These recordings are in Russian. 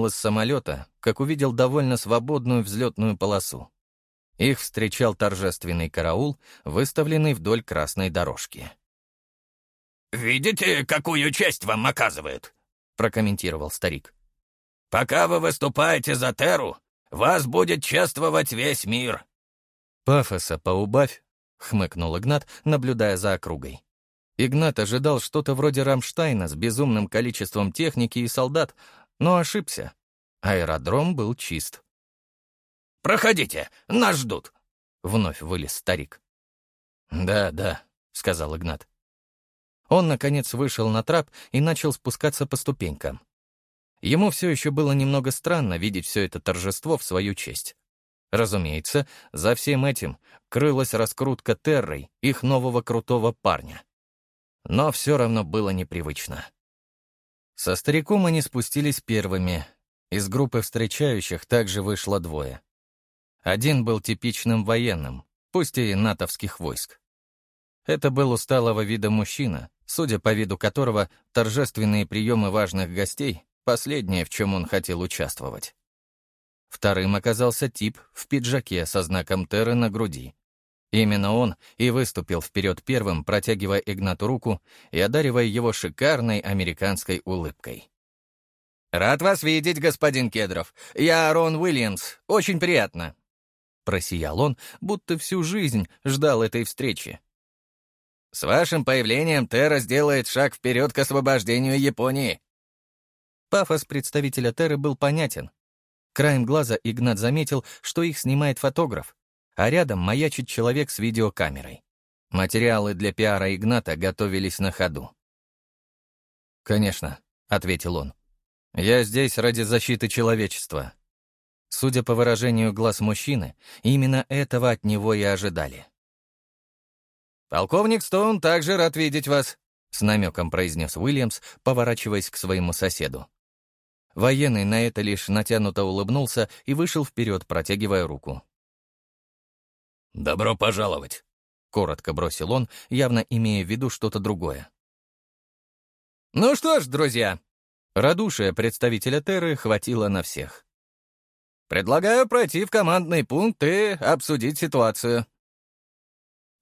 выпрыгнул из самолета, как увидел довольно свободную взлетную полосу. Их встречал торжественный караул, выставленный вдоль красной дорожки. «Видите, какую честь вам оказывают?» — прокомментировал старик. «Пока вы выступаете за Теру, вас будет чествовать весь мир». «Пафоса поубавь», — хмыкнул Игнат, наблюдая за округой. Игнат ожидал что-то вроде Рамштайна с безумным количеством техники и солдат, но ошибся. Аэродром был чист. «Проходите, нас ждут!» — вновь вылез старик. «Да, да», — сказал Игнат. Он, наконец, вышел на трап и начал спускаться по ступенькам. Ему все еще было немного странно видеть все это торжество в свою честь. Разумеется, за всем этим крылась раскрутка Террой, их нового крутого парня. Но все равно было непривычно. Со стариком они спустились первыми. Из группы встречающих также вышло двое. Один был типичным военным, пусть и натовских войск. Это был усталого вида мужчина, судя по виду которого торжественные приемы важных гостей — последнее, в чем он хотел участвовать. Вторым оказался тип в пиджаке со знаком Терры на груди. Именно он и выступил вперед первым, протягивая Игнату руку и одаривая его шикарной американской улыбкой. «Рад вас видеть, господин Кедров. Я Рон Уильямс. Очень приятно». Просиял он, будто всю жизнь ждал этой встречи. «С вашим появлением Терра сделает шаг вперед к освобождению Японии». Пафос представителя Терры был понятен. Краем глаза Игнат заметил, что их снимает фотограф, а рядом маячит человек с видеокамерой. Материалы для пиара Игната готовились на ходу. «Конечно», — ответил он. «Я здесь ради защиты человечества». Судя по выражению глаз мужчины, именно этого от него и ожидали. «Полковник Стоун также рад видеть вас», — с намеком произнес Уильямс, поворачиваясь к своему соседу. Военный на это лишь натянуто улыбнулся и вышел вперед, протягивая руку. «Добро пожаловать», — коротко бросил он, явно имея в виду что-то другое. «Ну что ж, друзья», — радушие представителя Терры хватило на всех. «Предлагаю пройти в командный пункт и обсудить ситуацию».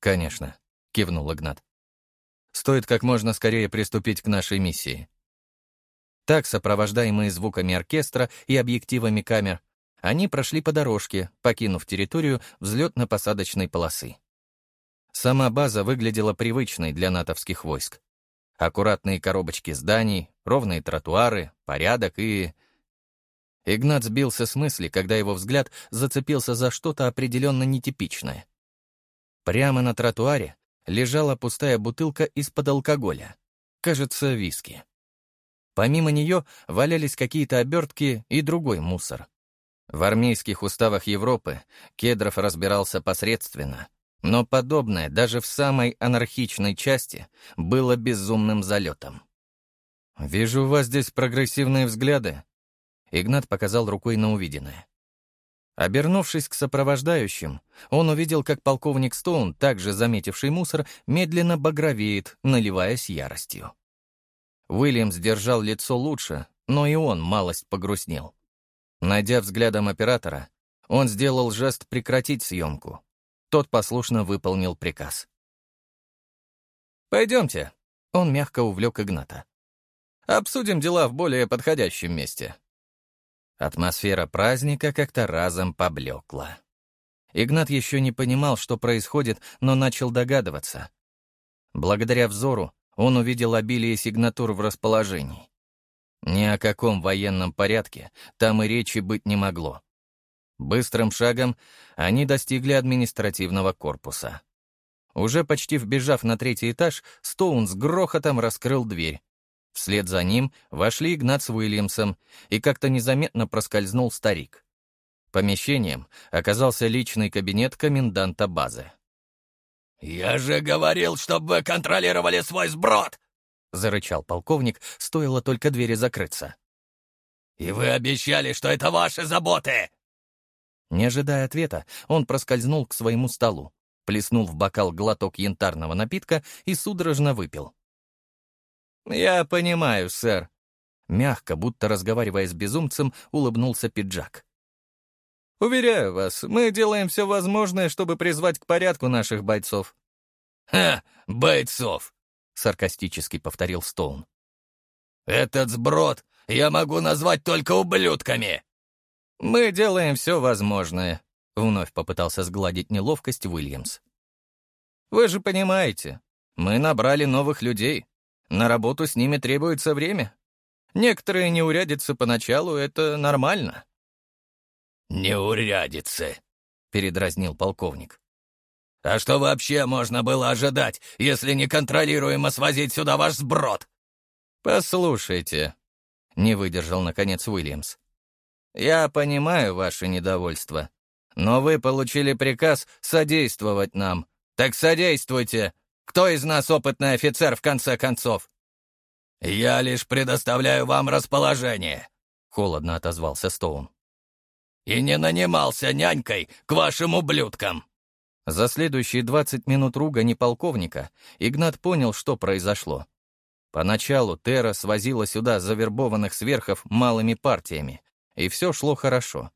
«Конечно», — кивнул Игнат. «Стоит как можно скорее приступить к нашей миссии». Так, сопровождаемые звуками оркестра и объективами камер, они прошли по дорожке, покинув территорию взлетно-посадочной полосы. Сама база выглядела привычной для натовских войск. Аккуратные коробочки зданий, ровные тротуары, порядок и... Игнат сбился с мысли, когда его взгляд зацепился за что-то определенно нетипичное. Прямо на тротуаре лежала пустая бутылка из-под алкоголя. Кажется, виски. Помимо нее валялись какие-то обертки и другой мусор. В армейских уставах Европы Кедров разбирался посредственно, но подобное даже в самой анархичной части было безумным залетом. «Вижу у вас здесь прогрессивные взгляды», — Игнат показал рукой на увиденное. Обернувшись к сопровождающим, он увидел, как полковник Стоун, также заметивший мусор, медленно багровеет, наливаясь яростью. Уильямс держал лицо лучше, но и он малость погрустнел. Найдя взглядом оператора, он сделал жест прекратить съемку. Тот послушно выполнил приказ. «Пойдемте», — он мягко увлек Игната. «Обсудим дела в более подходящем месте». Атмосфера праздника как-то разом поблекла. Игнат еще не понимал, что происходит, но начал догадываться. Благодаря взору он увидел обилие сигнатур в расположении. Ни о каком военном порядке там и речи быть не могло. Быстрым шагом они достигли административного корпуса. Уже почти вбежав на третий этаж, Стоун с грохотом раскрыл дверь. Вслед за ним вошли Игнат с Уильямсом, и как-то незаметно проскользнул старик. Помещением оказался личный кабинет коменданта базы. «Я же говорил, чтобы вы контролировали свой сброд!» — зарычал полковник, стоило только двери закрыться. «И вы обещали, что это ваши заботы!» Не ожидая ответа, он проскользнул к своему столу, плеснул в бокал глоток янтарного напитка и судорожно выпил. «Я понимаю, сэр. Мягко, будто разговаривая с безумцем, улыбнулся пиджак. «Уверяю вас, мы делаем все возможное, чтобы призвать к порядку наших бойцов». «Ха, бойцов!» — саркастически повторил Стоун. «Этот сброд я могу назвать только ублюдками!» «Мы делаем все возможное», — вновь попытался сгладить неловкость Уильямс. «Вы же понимаете, мы набрали новых людей. На работу с ними требуется время. Некоторые неурядицы поначалу — это нормально». «Неурядицы», — передразнил полковник. «А что вообще можно было ожидать, если неконтролируемо свозить сюда ваш сброд?» «Послушайте», — не выдержал, наконец, Уильямс. «Я понимаю ваше недовольство, но вы получили приказ содействовать нам. Так содействуйте. Кто из нас опытный офицер, в конце концов?» «Я лишь предоставляю вам расположение», — холодно отозвался Стоун. «И не нанимался нянькой к вашим ублюдкам». За следующие 20 минут ругани полковника Игнат понял, что произошло. Поначалу Тера свозила сюда завербованных сверхов малыми партиями, и все шло хорошо.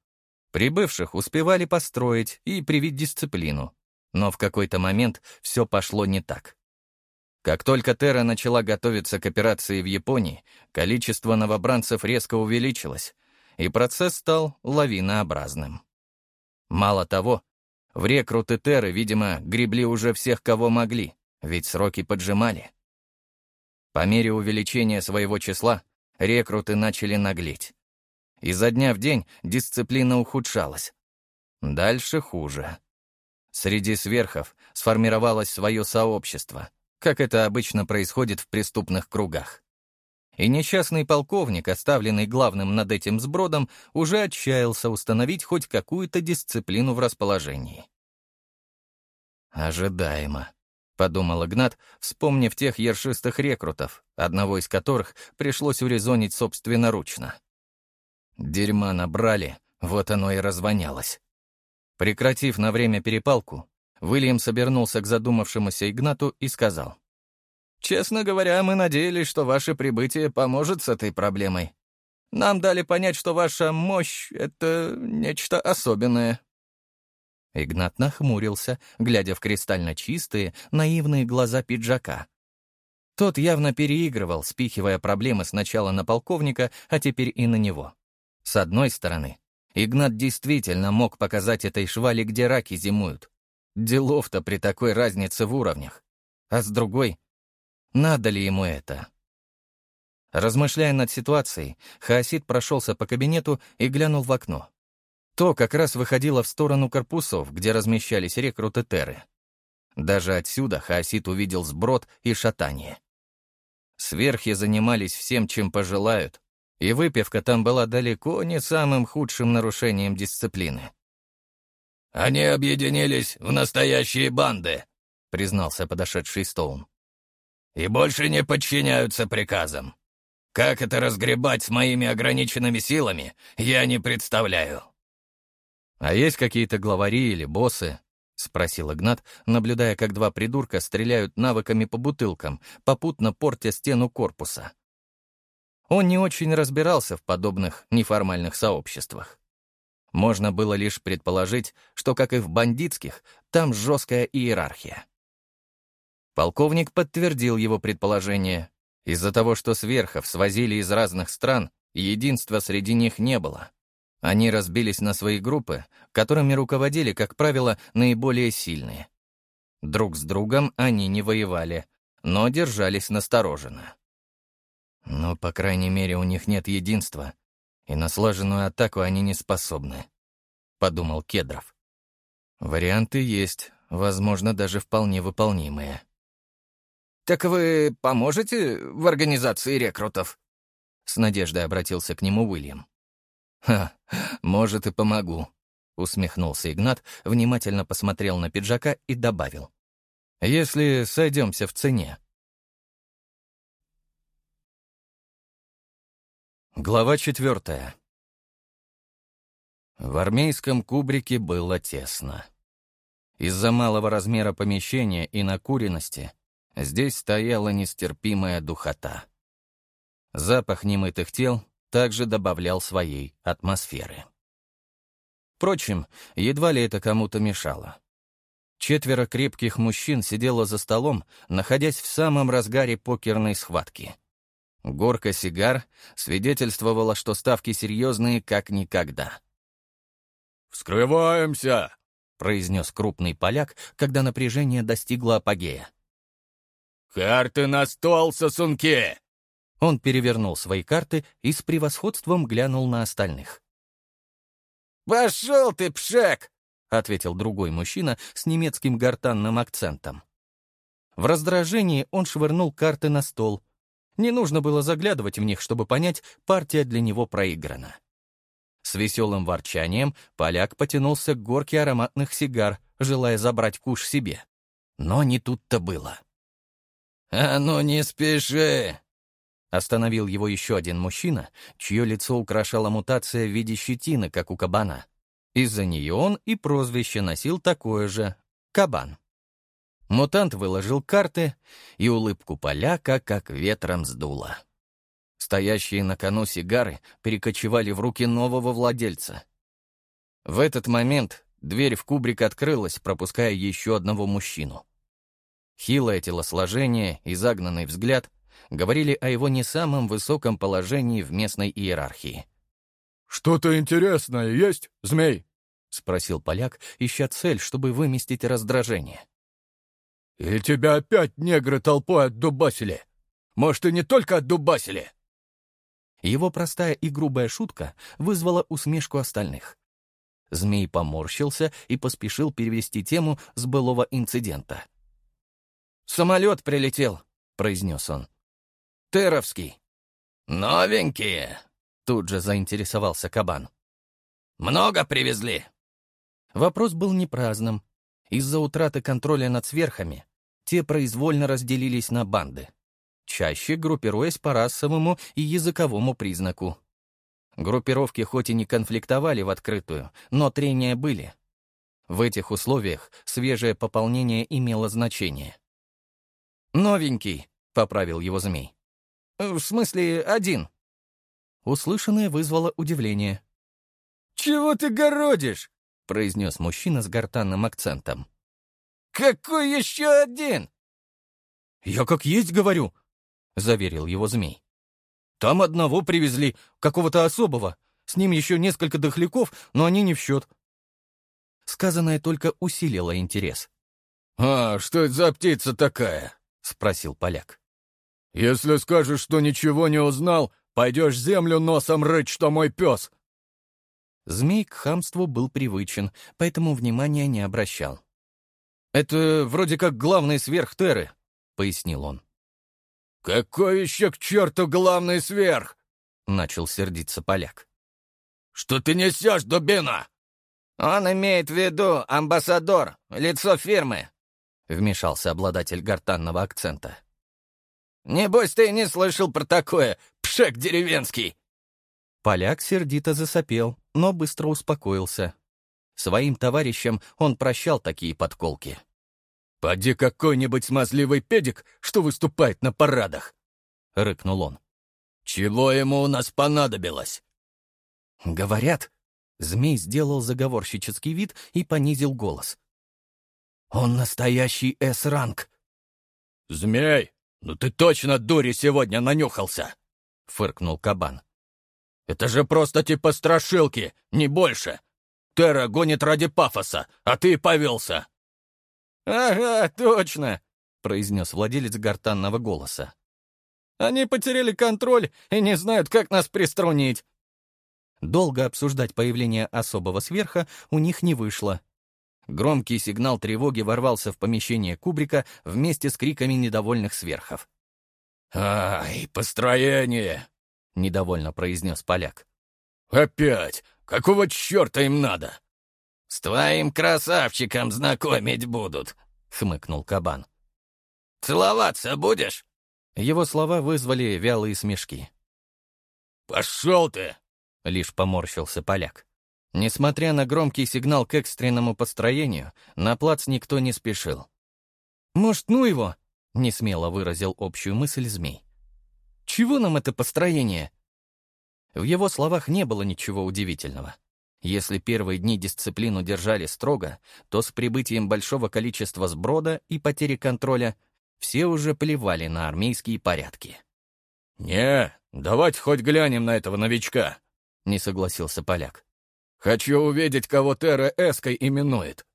Прибывших успевали построить и привить дисциплину. Но в какой-то момент все пошло не так. Как только Терра начала готовиться к операции в Японии, количество новобранцев резко увеличилось, и процесс стал лавинообразным. Мало того, в рекруты Терры, видимо, гребли уже всех, кого могли, ведь сроки поджимали. По мере увеличения своего числа рекруты начали наглеть. Изо дня в день дисциплина ухудшалась. Дальше хуже. Среди сверхов сформировалось свое сообщество — как это обычно происходит в преступных кругах. И несчастный полковник, оставленный главным над этим сбродом, уже отчаялся установить хоть какую-то дисциплину в расположении. «Ожидаемо», — подумал Игнат, вспомнив тех ершистых рекрутов, одного из которых пришлось урезонить собственноручно. Дерьма набрали, вот оно и развонялось. Прекратив на время перепалку, Уильям обернулся к задумавшемуся Игнату и сказал. «Честно говоря, мы надеялись, что ваше прибытие поможет с этой проблемой. Нам дали понять, что ваша мощь — это нечто особенное». Игнат нахмурился, глядя в кристально чистые, наивные глаза пиджака. Тот явно переигрывал, спихивая проблемы сначала на полковника, а теперь и на него. С одной стороны, Игнат действительно мог показать этой швали, где раки зимуют. Делов-то при такой разнице в уровнях. А с другой, надо ли ему это? Размышляя над ситуацией, Хаосид прошелся по кабинету и глянул в окно. То как раз выходило в сторону корпусов, где размещались рекруты Терры. Даже отсюда Хаосид увидел сброд и шатание. Сверхи занимались всем, чем пожелают, и выпивка там была далеко не самым худшим нарушением дисциплины. «Они объединились в настоящие банды», — признался подошедший Стоун. «И больше не подчиняются приказам. Как это разгребать с моими ограниченными силами, я не представляю». «А есть какие-то главари или боссы?» — спросил Игнат, наблюдая, как два придурка стреляют навыками по бутылкам, попутно портя стену корпуса. Он не очень разбирался в подобных неформальных сообществах. Можно было лишь предположить, что, как и в бандитских, там жесткая иерархия. Полковник подтвердил его предположение. Из-за того, что сверхов свозили из разных стран, единства среди них не было. Они разбились на свои группы, которыми руководили, как правило, наиболее сильные. Друг с другом они не воевали, но держались настороженно. Но, по крайней мере, у них нет единства, и на слаженную атаку они не способны», — подумал Кедров. «Варианты есть, возможно, даже вполне выполнимые». «Так вы поможете в организации рекрутов?» С надеждой обратился к нему Уильям. «Ха, может, и помогу», — усмехнулся Игнат, внимательно посмотрел на пиджака и добавил. «Если сойдемся в цене». Глава четвертая. В армейском кубрике было тесно. Из-за малого размера помещения и накуренности здесь стояла нестерпимая духота. Запах немытых тел также добавлял своей атмосферы. Впрочем, едва ли это кому-то мешало. Четверо крепких мужчин сидело за столом, находясь в самом разгаре покерной схватки. Горка сигар свидетельствовала, что ставки серьезные как никогда. «Вскрываемся!» — произнес крупный поляк, когда напряжение достигло апогея. «Карты на стол, сосунки!» Он перевернул свои карты и с превосходством глянул на остальных. «Пошел ты, пшек!» — ответил другой мужчина с немецким гортанным акцентом. В раздражении он швырнул карты на стол. Не нужно было заглядывать в них, чтобы понять, партия для него проиграна. С веселым ворчанием поляк потянулся к горке ароматных сигар, желая забрать куш себе. Но не тут-то было. «А ну не спеши!» Остановил его еще один мужчина, чье лицо украшала мутация в виде щетины, как у кабана. Из-за нее он и прозвище носил такое же — кабан. Мутант выложил карты, и улыбку поляка как ветром сдуло. Стоящие на кону сигары перекочевали в руки нового владельца. В этот момент дверь в кубрик открылась, пропуская еще одного мужчину. Хилое телосложение и загнанный взгляд говорили о его не самом высоком положении в местной иерархии. «Что-то интересное есть, змей?» — спросил поляк, ища цель, чтобы выместить раздражение. «И тебя опять негры толпой отдубасили? Может, и не только отдубасили?» Его простая и грубая шутка вызвала усмешку остальных. Змей поморщился и поспешил перевести тему с былого инцидента. «Самолет прилетел», — произнес он. «Теровский». «Новенькие», — тут же заинтересовался кабан. «Много привезли?» Вопрос был не праздным. Из-за утраты контроля над сверхами те произвольно разделились на банды, чаще группируясь по расовому и языковому признаку. Группировки хоть и не конфликтовали в открытую, но трения были. В этих условиях свежее пополнение имело значение. «Новенький», — поправил его змей. «В смысле, один». Услышанное вызвало удивление. «Чего ты городишь?» — произнес мужчина с гортанным акцентом. «Какой еще один?» «Я как есть говорю», — заверил его змей. «Там одного привезли, какого-то особого. С ним еще несколько дохляков, но они не в счет». Сказанное только усилило интерес. «А, что это за птица такая?» — спросил поляк. «Если скажешь, что ничего не узнал, пойдешь землю носом рыть, что мой пес!» Змей к хамству был привычен, поэтому внимания не обращал. «Это вроде как главный сверх Терры», — пояснил он. «Какой еще к черту главный сверх?» — начал сердиться поляк. «Что ты несешь, дубина?» «Он имеет в виду амбассадор, лицо фирмы», — вмешался обладатель гортанного акцента. «Небось, ты не слышал про такое, пшек деревенский!» Поляк сердито засопел, но быстро успокоился. Своим товарищам он прощал такие подколки. «Поди какой-нибудь смазливый педик, что выступает на парадах!» — рыкнул он. «Чего ему у нас понадобилось?» «Говорят...» Змей сделал заговорщический вид и понизил голос. Он настоящий С-ранг. «Змей, ну ты точно дури сегодня нанюхался!» — фыркнул кабан. «Это же просто типа страшилки, не больше. Терра гонит ради пафоса, а ты повелся!» «Ага, точно!» — произнес владелец гортанного голоса. «Они потеряли контроль и не знают, как нас приструнить!» Долго обсуждать появление особого сверха у них не вышло. Громкий сигнал тревоги ворвался в помещение кубрика вместе с криками недовольных сверхов. «Ай, построение!» — недовольно произнес поляк. «Опять! Какого черта им надо?» «С твоим красавчиком знакомить будут», — хмыкнул кабан. «Целоваться будешь?» Его слова вызвали вялые смешки. «Пошел ты!» — лишь поморщился поляк. Несмотря на громкий сигнал к экстренному построению, на плац никто не спешил. «Может, ну его?» — несмело выразил общую мысль змей. Чего нам это построение?» В его словах не было ничего удивительного. Если первые дни дисциплину держали строго, то с прибытием большого количества сброда и потери контроля все уже плевали на армейские порядки. «Не, давайте хоть глянем на этого новичка», — не согласился поляк. «Хочу увидеть, кого Терра Эской именует».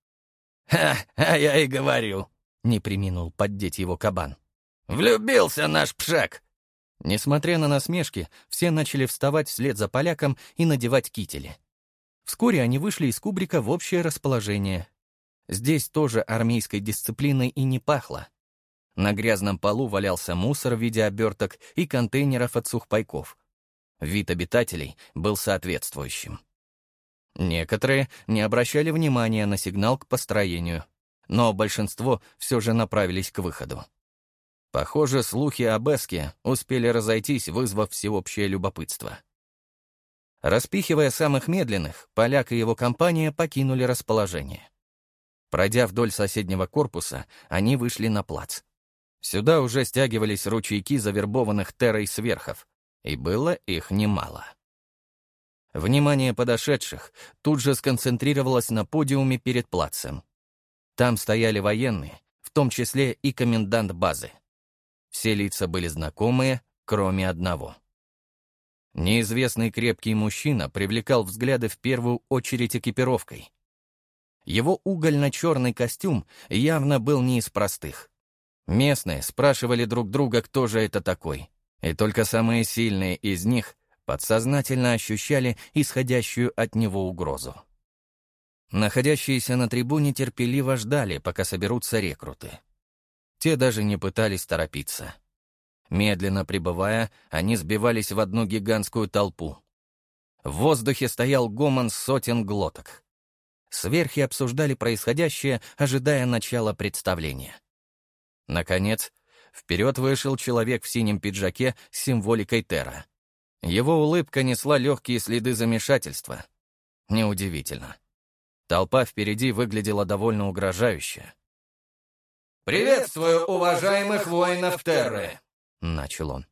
«Ха, а я и говорю», — не приминул поддеть его кабан. «Влюбился наш пшак!» Несмотря на насмешки, все начали вставать вслед за поляком и надевать кители. Вскоре они вышли из кубрика в общее расположение. Здесь тоже армейской дисциплиной и не пахло. На грязном полу валялся мусор в виде оберток и контейнеров от сухпайков. Вид обитателей был соответствующим. Некоторые не обращали внимания на сигнал к построению, но большинство все же направились к выходу. Похоже, слухи об Эске успели разойтись, вызвав всеобщее любопытство. Распихивая самых медленных, поляк и его компания покинули расположение. Пройдя вдоль соседнего корпуса, они вышли на плац. Сюда уже стягивались ручейки завербованных террой сверхов, и было их немало. Внимание подошедших тут же сконцентрировалось на подиуме перед плацем. Там стояли военные, в том числе и комендант базы. Все лица были знакомые, кроме одного — Неизвестный крепкий мужчина привлекал взгляды в первую очередь экипировкой. Его угольно-черный костюм явно был не из простых. Местные спрашивали друг друга, кто же это такой, и только самые сильные из них подсознательно ощущали исходящую от него угрозу. Находящиеся на трибуне терпеливо ждали, пока соберутся рекруты. Те даже не пытались торопиться. Медленно прибывая, они сбивались в одну гигантскую толпу. В воздухе стоял гомон сотен глоток. Сверхи обсуждали происходящее, ожидая начала представления. Наконец, вперед вышел человек в синем пиджаке с символикой Терра. Его улыбка несла легкие следы замешательства. Неудивительно. Толпа впереди выглядела довольно угрожающе. «Приветствую уважаемых воинов Терры!» — начал он.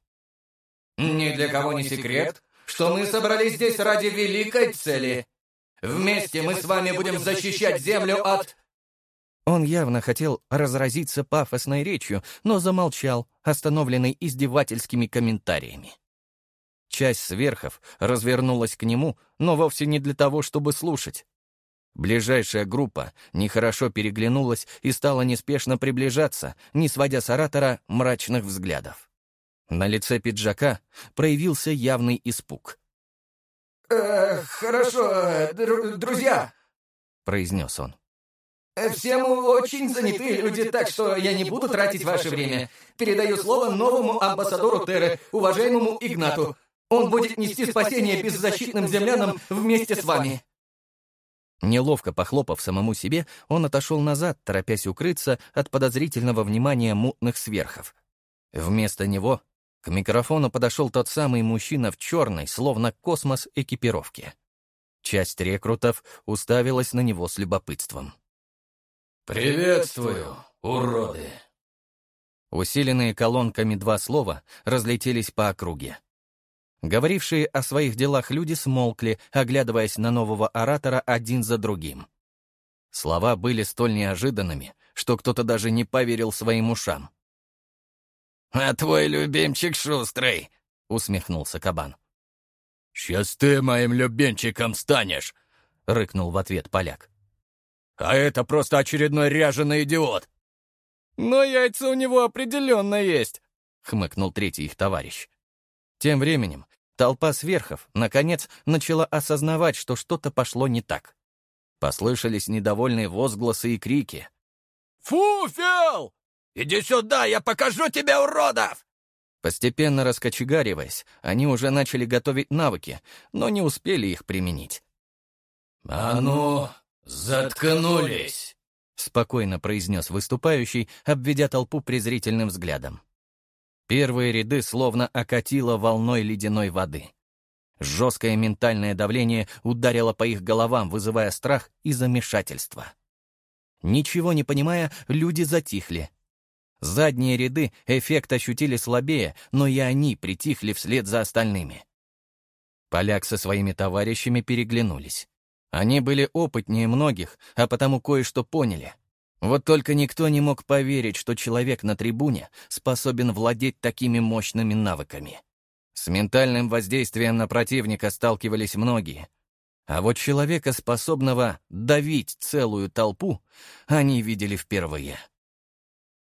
«Ни для кого не секрет, что мы собрались здесь ради великой цели. Вместе мы с вами будем защищать Землю от...» Он явно хотел разразиться пафосной речью, но замолчал, остановленный издевательскими комментариями. Часть сверхов развернулась к нему, но вовсе не для того, чтобы слушать. Ближайшая группа нехорошо переглянулась и стала неспешно приближаться, не сводя с оратора мрачных взглядов. На лице пиджака проявился явный испуг. «Э, «Хорошо, др друзья», — произнес он. «Э, «Все мы очень занятые люди, так что я не буду тратить ваше время. Передаю слово новому амбассадору Терры, уважаемому Игнату. Он будет нести спасение беззащитным землянам вместе с вами». Неловко похлопав самому себе, он отошел назад, торопясь укрыться от подозрительного внимания мутных сверхов. Вместо него к микрофону подошел тот самый мужчина в черной, словно космос, экипировке. Часть рекрутов уставилась на него с любопытством. «Приветствую, уроды!» Усиленные колонками два слова разлетелись по округе. Говорившие о своих делах люди смолкли, оглядываясь на нового оратора один за другим. Слова были столь неожиданными, что кто-то даже не поверил своим ушам. «А твой любимчик шустрый!» — усмехнулся кабан. «Сейчас ты моим любимчиком станешь!» — рыкнул в ответ поляк. «А это просто очередной ряженый идиот!» «Но яйца у него определенно есть!» — хмыкнул третий их товарищ. Тем временем толпа сверхов, наконец, начала осознавать, что что-то пошло не так. Послышались недовольные возгласы и крики. «Фу, Фиал! «Иди сюда, я покажу тебе уродов!» Постепенно раскочегариваясь, они уже начали готовить навыки, но не успели их применить. «А ну, заткнулись!» — спокойно произнес выступающий, обведя толпу презрительным взглядом. Первые ряды словно окатило волной ледяной воды. Жесткое ментальное давление ударило по их головам, вызывая страх и замешательство. Ничего не понимая, люди затихли, Задние ряды эффект ощутили слабее, но и они притихли вслед за остальными. Поляк со своими товарищами переглянулись. Они были опытнее многих, а потому кое-что поняли. Вот только никто не мог поверить, что человек на трибуне способен владеть такими мощными навыками. С ментальным воздействием на противника сталкивались многие. А вот человека, способного давить целую толпу, они видели впервые.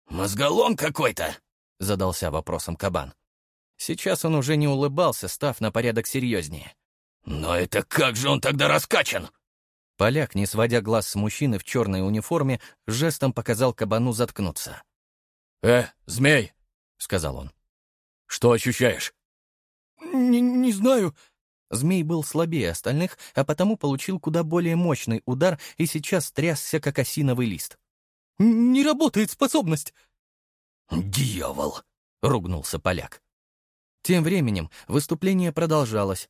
«Мозголом какой-то?» — задался вопросом кабан. Сейчас он уже не улыбался, став на порядок серьезнее. «Но это как же он тогда раскачан?» Поляк, не сводя глаз с мужчины в черной униформе, жестом показал кабану заткнуться. «Э, змей!» — сказал он. «Что ощущаешь?» «Не, не знаю». Змей был слабее остальных, а потому получил куда более мощный удар и сейчас трясся, как осиновый лист. «Не работает способность!» «Дьявол!» — ругнулся поляк. Тем временем выступление продолжалось.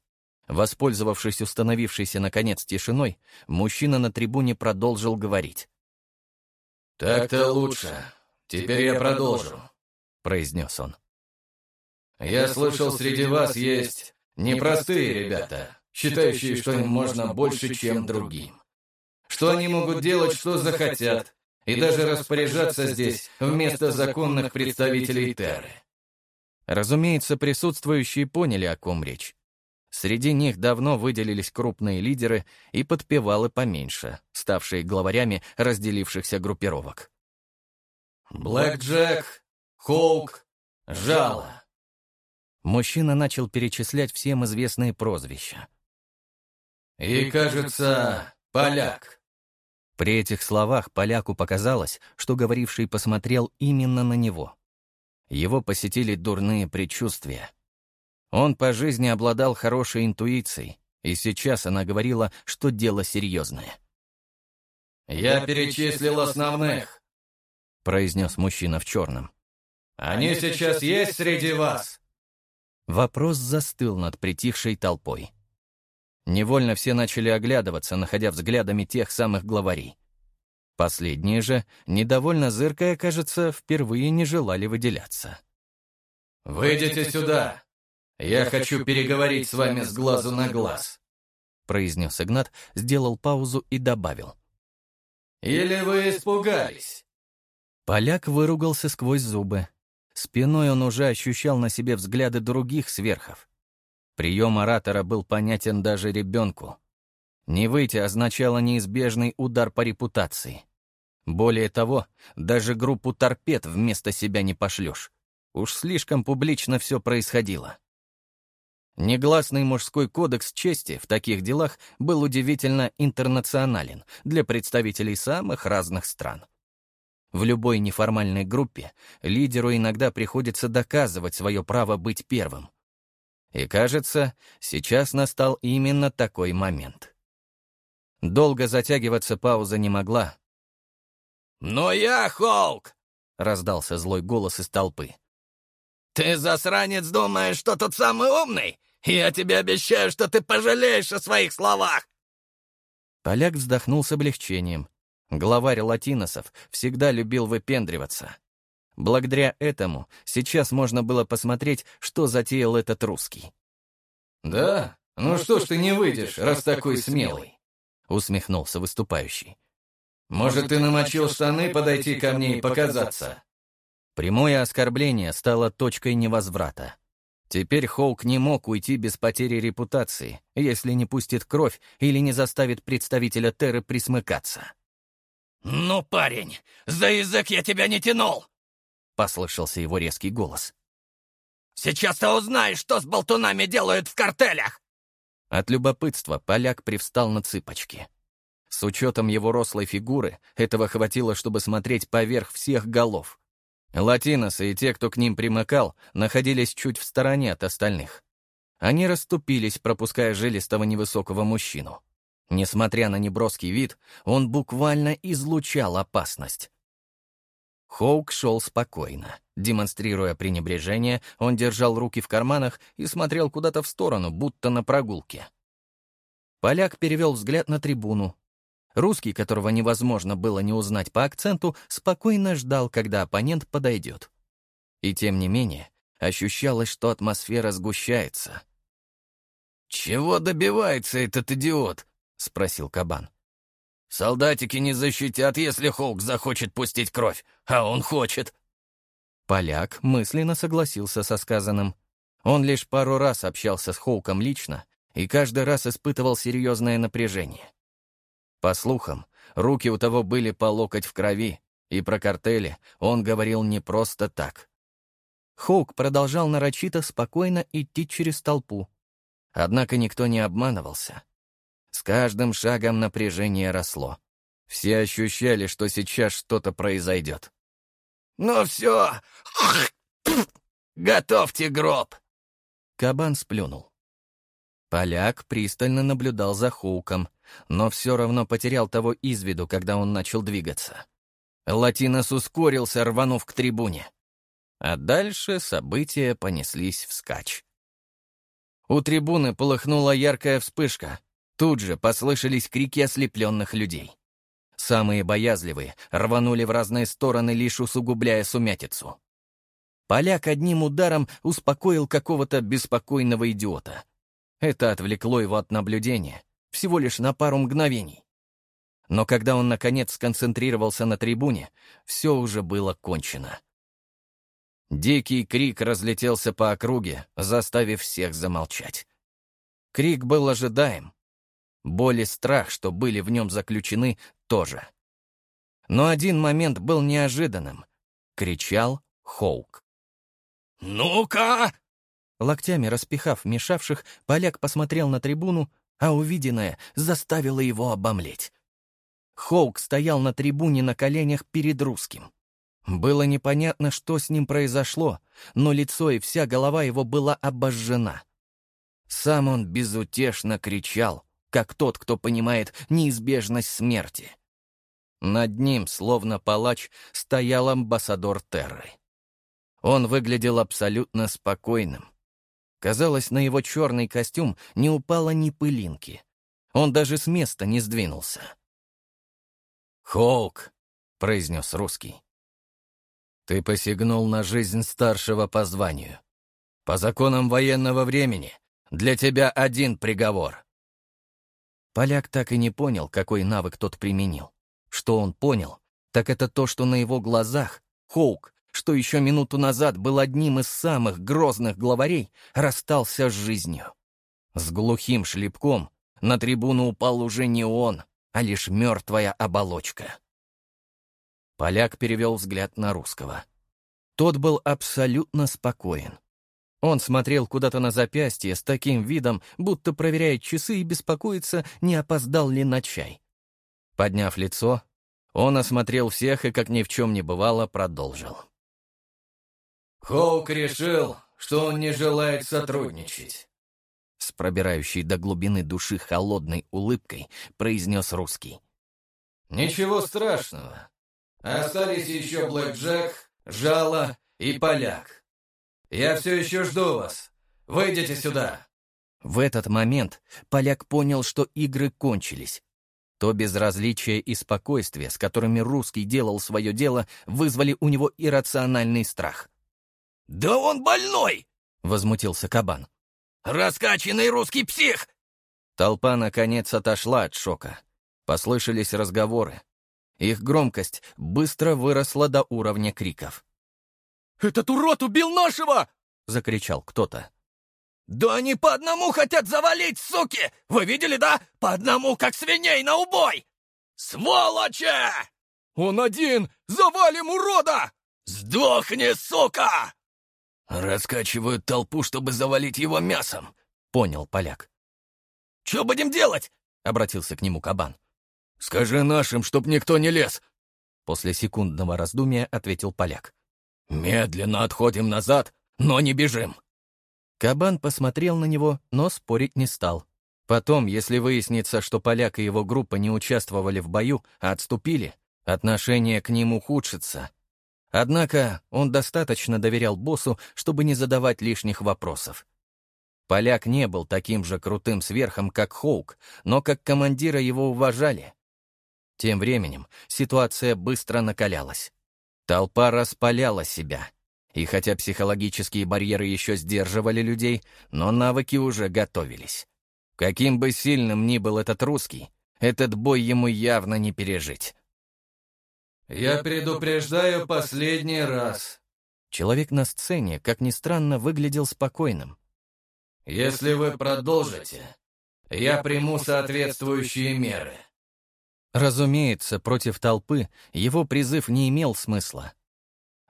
Воспользовавшись установившейся, наконец, тишиной, мужчина на трибуне продолжил говорить. «Так-то лучше. Теперь я продолжу», — произнес он. «Я слышал, среди вас есть непростые ребята, считающие, что им можно больше, чем другим. Что они могут делать, что захотят, и даже распоряжаться здесь вместо законных представителей Терры. Разумеется, присутствующие поняли, о ком речь. Среди них давно выделились крупные лидеры и подпевалы поменьше, ставшие главарями разделившихся группировок. Блэк Джек, Хоук, Жало. Мужчина начал перечислять всем известные прозвища. И, кажется, поляк. При этих словах поляку показалось, что говоривший посмотрел именно на него. Его посетили дурные предчувствия. Он по жизни обладал хорошей интуицией, и сейчас она говорила, что дело серьезное. «Я перечислил основных», — произнес мужчина в черном. «Они сейчас есть среди вас?» Вопрос застыл над притихшей толпой. Невольно все начали оглядываться, находя взглядами тех самых главарей. Последние же, недовольно зыркая, кажется, впервые не желали выделяться. «Выйдите сюда!» «Я хочу переговорить с вами с глазу на глаз», — произнес Игнат, сделал паузу и добавил. «Или вы испугались?» Поляк выругался сквозь зубы. Спиной он уже ощущал на себе взгляды других сверхов. Прием оратора был понятен даже ребенку. Не выйти означало неизбежный удар по репутации. Более того, даже группу торпед вместо себя не пошлешь. Уж слишком публично все происходило. Негласный мужской кодекс чести в таких делах был удивительно интернационален для представителей самых разных стран. В любой неформальной группе лидеру иногда приходится доказывать свое право быть первым. И кажется, сейчас настал именно такой момент. Долго затягиваться пауза не могла. «Но я Холк!» — раздался злой голос из толпы. «Ты, засранец, думаешь, что тут самый умный? Я тебе обещаю, что ты пожалеешь о своих словах!» Поляк вздохнул с облегчением. Главарь латиносов всегда любил выпендриваться. Благодаря этому сейчас можно было посмотреть, что затеял этот русский. «Да? Ну что ж ты не выйдешь, раз такой смелый?» — усмехнулся выступающий. «Может, ты намочил штаны подойти ко мне и показаться?» Прямое оскорбление стало точкой невозврата. Теперь Хоук не мог уйти без потери репутации, если не пустит кровь или не заставит представителя Терры присмыкаться. «Ну, парень, за язык я тебя не тянул!» — послышался его резкий голос. «Сейчас ты узнаешь, что с болтунами делают в картелях!» От любопытства поляк привстал на цыпочки. С учетом его рослой фигуры, этого хватило, чтобы смотреть поверх всех голов. Латиносы и те, кто к ним примыкал, находились чуть в стороне от остальных. Они расступились, пропуская жилистого невысокого мужчину. Несмотря на неброский вид, он буквально излучал опасность. Хоук шел спокойно. Демонстрируя пренебрежение, он держал руки в карманах и смотрел куда-то в сторону, будто на прогулке. Поляк перевел взгляд на трибуну. Русский, которого невозможно было не узнать по акценту, спокойно ждал, когда оппонент подойдет. И тем не менее, ощущалось, что атмосфера сгущается. «Чего добивается этот идиот?» — спросил Кабан. «Солдатики не защитят, если Холк захочет пустить кровь, а он хочет». Поляк мысленно согласился со сказанным. Он лишь пару раз общался с Холком лично и каждый раз испытывал серьезное напряжение. По слухам, руки у того были по локоть в крови, и про картели он говорил не просто так. Хоук продолжал нарочито спокойно идти через толпу. Однако никто не обманывался. С каждым шагом напряжение росло. Все ощущали, что сейчас что-то произойдет. «Ну все! Готовьте гроб!» Кабан сплюнул. Поляк пристально наблюдал за Хоуком, но все равно потерял того из виду, когда он начал двигаться. Латинос ускорился, рванув к трибуне. А дальше события понеслись вскачь. У трибуны полыхнула яркая вспышка. Тут же послышались крики ослепленных людей. Самые боязливые рванули в разные стороны, лишь усугубляя сумятицу. Поляк одним ударом успокоил какого-то беспокойного идиота. Это отвлекло его от наблюдения, всего лишь на пару мгновений. Но когда он, наконец, сконцентрировался на трибуне, все уже было кончено. Дикий крик разлетелся по округе, заставив всех замолчать. Крик был ожидаем. Боль и страх, что были в нем заключены, тоже. Но один момент был неожиданным. Кричал Хоук. «Ну-ка!» Локтями распихав мешавших, поляк посмотрел на трибуну, а увиденное заставило его обомлеть. Хоук стоял на трибуне на коленях перед русским. Было непонятно, что с ним произошло, но лицо и вся голова его была обожжена. Сам он безутешно кричал, как тот, кто понимает неизбежность смерти. Над ним, словно палач, стоял амбассадор Терры. Он выглядел абсолютно спокойным. Казалось, на его черный костюм не упало ни пылинки. Он даже с места не сдвинулся. «Хоук», — произнес русский. Ты посягнул на жизнь старшего по званию. По законам военного времени для тебя один приговор. Поляк так и не понял, какой навык тот применил. Что он понял, так это то, что на его глазах Хоук, что еще минуту назад был одним из самых грозных главарей, расстался с жизнью. С глухим шлепком на трибуну упал уже не он, а лишь мертвая оболочка. Поляк перевел взгляд на русского. Тот был абсолютно спокоен. Он смотрел куда-то на запястье с таким видом, будто проверяет часы и беспокоится, не опоздал ли на чай. Подняв лицо, он осмотрел всех и, как ни в чем не бывало, продолжил. «Хоук решил, что он не желает сотрудничать», — с пробирающей до глубины души холодной улыбкой произнес русский. «Ничего страшного. Остались еще Блэк Джек, Жало и Поляк. Я все еще жду вас. Выйдите сюда!» В этот момент поляк понял, что игры кончились. То безразличие и спокойствие, с которыми русский делал свое дело, вызвали у него иррациональный страх. «Да он больной!» — возмутился кабан. «Раскачанный русский псих!» Толпа, наконец, отошла от шока. Послышались разговоры. Их громкость быстро выросла до уровня криков. «Этот урод убил нашего!» — закричал кто-то. «Да они по одному хотят завалить, суки! Вы видели, да? По одному, как свиней на убой! Сволочи!» «Он один! Завалим урода! Сдохни, сука!» «Раскачивают толпу, чтобы завалить его мясом», — понял поляк. «Что будем делать?» — обратился к нему кабан. «Скажи нашим, чтоб никто не лез!» После секундного раздумия ответил поляк. «Медленно отходим назад, но не бежим!» Кабан посмотрел на него, но спорить не стал. Потом, если выяснится, что поляк и его группа не участвовали в бою, а отступили, отношение к ним ухудшится. Однако он достаточно доверял боссу, чтобы не задавать лишних вопросов. Поляк не был таким же крутым сверхом, как Хоук, но как командира его уважали. Тем временем ситуация быстро накалялась. Толпа распаляла себя. И хотя психологические барьеры еще сдерживали людей, но навыки уже готовились. Каким бы сильным ни был этот русский, этот бой ему явно не пережить. «Я предупреждаю последний раз». Человек на сцене, как ни странно, выглядел спокойным. «Если вы продолжите, я приму соответствующие меры». Разумеется, против толпы его призыв не имел смысла.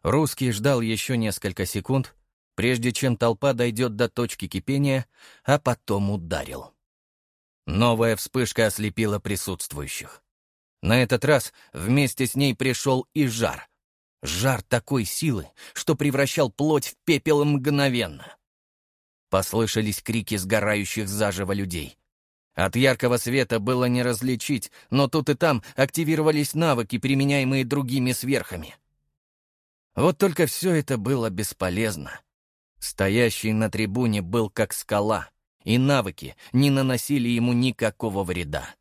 Русский ждал еще несколько секунд, прежде чем толпа дойдет до точки кипения, а потом ударил. Новая вспышка ослепила присутствующих. На этот раз вместе с ней пришел и жар. Жар такой силы, что превращал плоть в пепел мгновенно. Послышались крики сгорающих заживо людей. От яркого света было не различить, но тут и там активировались навыки, применяемые другими сверхами. Вот только все это было бесполезно. Стоящий на трибуне был как скала, и навыки не наносили ему никакого вреда.